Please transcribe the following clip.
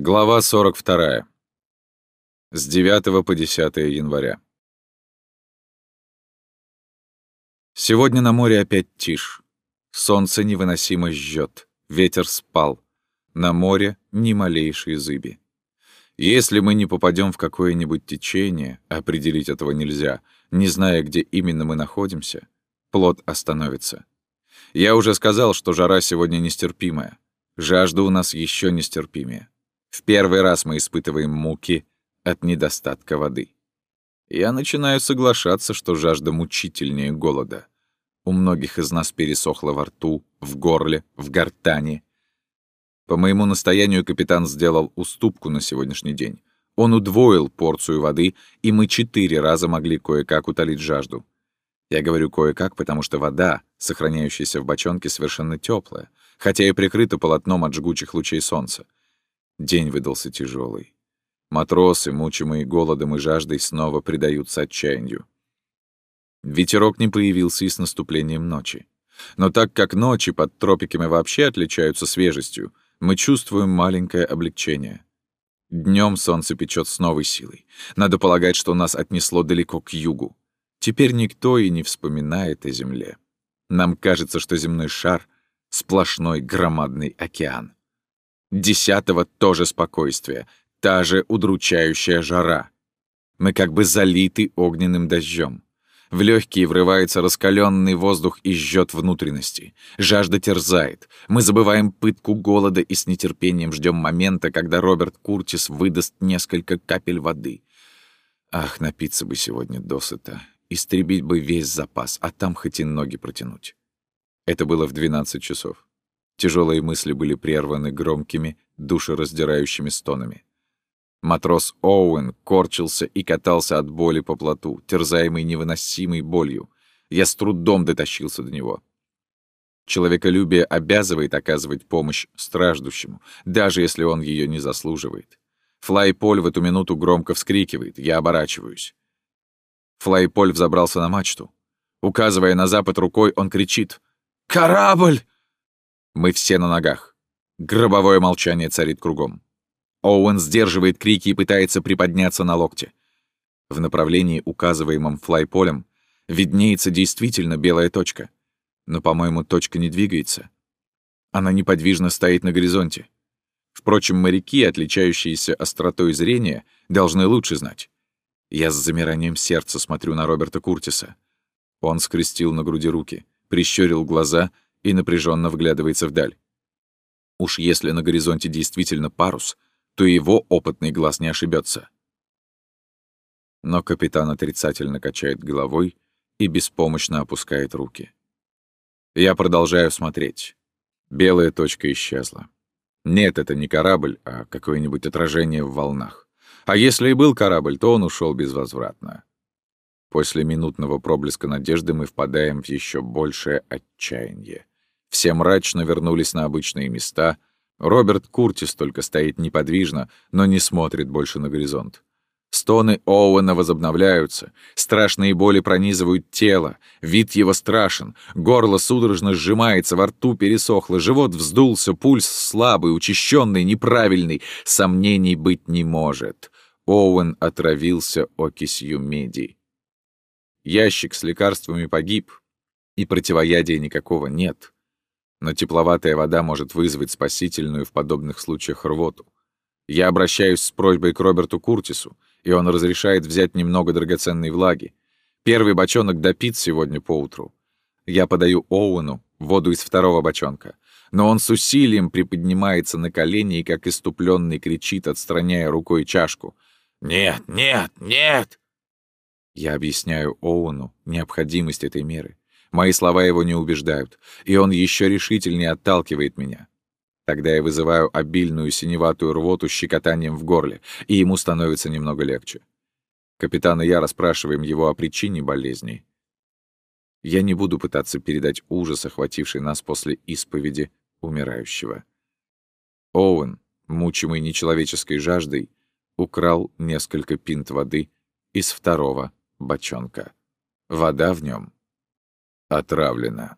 Глава 42. С 9 по 10 января. Сегодня на море опять тишь. Солнце невыносимо жжет, ветер спал. На море ни малейшей зыби. Если мы не попадем в какое-нибудь течение, определить этого нельзя, не зная, где именно мы находимся, плод остановится. Я уже сказал, что жара сегодня нестерпимая. Жажда у нас еще нестерпимее. В первый раз мы испытываем муки от недостатка воды. Я начинаю соглашаться, что жажда мучительнее голода. У многих из нас пересохло во рту, в горле, в гортани. По моему настоянию капитан сделал уступку на сегодняшний день. Он удвоил порцию воды, и мы четыре раза могли кое-как утолить жажду. Я говорю кое-как, потому что вода, сохраняющаяся в бочонке, совершенно теплая, хотя и прикрыта полотном от жгучих лучей солнца. День выдался тяжелый. Матросы, мучимые голодом и жаждой, снова предаются отчаянию. Ветерок не появился и с наступлением ночи. Но так как ночи под тропиками вообще отличаются свежестью, мы чувствуем маленькое облегчение. Днем солнце печет с новой силой. Надо полагать, что нас отнесло далеко к югу. Теперь никто и не вспоминает о Земле. Нам кажется, что земной шар — сплошной громадный океан. Десятого тоже спокойствие, та же удручающая жара. Мы как бы залиты огненным дождем. В легкие врывается раскаленный воздух и жжет внутренности. Жажда терзает. Мы забываем пытку голода и с нетерпением ждем момента, когда Роберт Куртис выдаст несколько капель воды. Ах, напиться бы сегодня досыта. Истребить бы весь запас, а там хоть и ноги протянуть. Это было в 12 часов. Тяжелые мысли были прерваны громкими, душераздирающими стонами. Матрос Оуэн корчился и катался от боли по плоту, терзаемый невыносимой болью. Я с трудом дотащился до него. Человеколюбие обязывает оказывать помощь страждущему, даже если он ее не заслуживает. Флайполь в эту минуту громко вскрикивает, я оборачиваюсь. Флайполь взобрался на мачту. Указывая на запад рукой, он кричит «Корабль!» Мы все на ногах. Гробовое молчание царит кругом. Оуэн сдерживает крики и пытается приподняться на локте. В направлении, указываемом флайполем, виднеется действительно белая точка. Но, по-моему, точка не двигается. Она неподвижно стоит на горизонте. Впрочем, моряки, отличающиеся остротой зрения, должны лучше знать. Я с замиранием сердца смотрю на Роберта Куртиса. Он скрестил на груди руки, прищурил глаза — и напряженно вглядывается вдаль. Уж если на горизонте действительно парус, то его опытный глаз не ошибется. Но капитан отрицательно качает головой и беспомощно опускает руки. Я продолжаю смотреть. Белая точка исчезла. Нет, это не корабль, а какое-нибудь отражение в волнах. А если и был корабль, то он ушел безвозвратно. После минутного проблеска надежды мы впадаем в еще большее отчаяние. Все мрачно вернулись на обычные места. Роберт Куртис только стоит неподвижно, но не смотрит больше на горизонт. Стоны Оуэна возобновляются, страшные боли пронизывают тело, вид его страшен, горло судорожно сжимается, во рту пересохло, живот вздулся, пульс слабый, учащенный, неправильный, сомнений быть не может. Оуэн отравился окисью меди. Ящик с лекарствами погиб, и противоядия никакого нет. Но тепловатая вода может вызвать спасительную в подобных случаях рвоту. Я обращаюсь с просьбой к Роберту Куртису, и он разрешает взять немного драгоценной влаги. Первый бочонок допит сегодня поутру. Я подаю Оуэну воду из второго бочонка, но он с усилием приподнимается на колени и, как иступленный, кричит, отстраняя рукой чашку. «Нет, нет, нет!» Я объясняю Оуэну необходимость этой меры. Мои слова его не убеждают, и он еще решительнее отталкивает меня. Тогда я вызываю обильную синеватую рвоту щекотанием в горле, и ему становится немного легче. Капитан и я расспрашиваем его о причине болезни. Я не буду пытаться передать ужас, охвативший нас после исповеди умирающего. Оуэн, мучимый нечеловеческой жаждой, украл несколько пинт воды из второго бочонка. Вода в нем отравлена.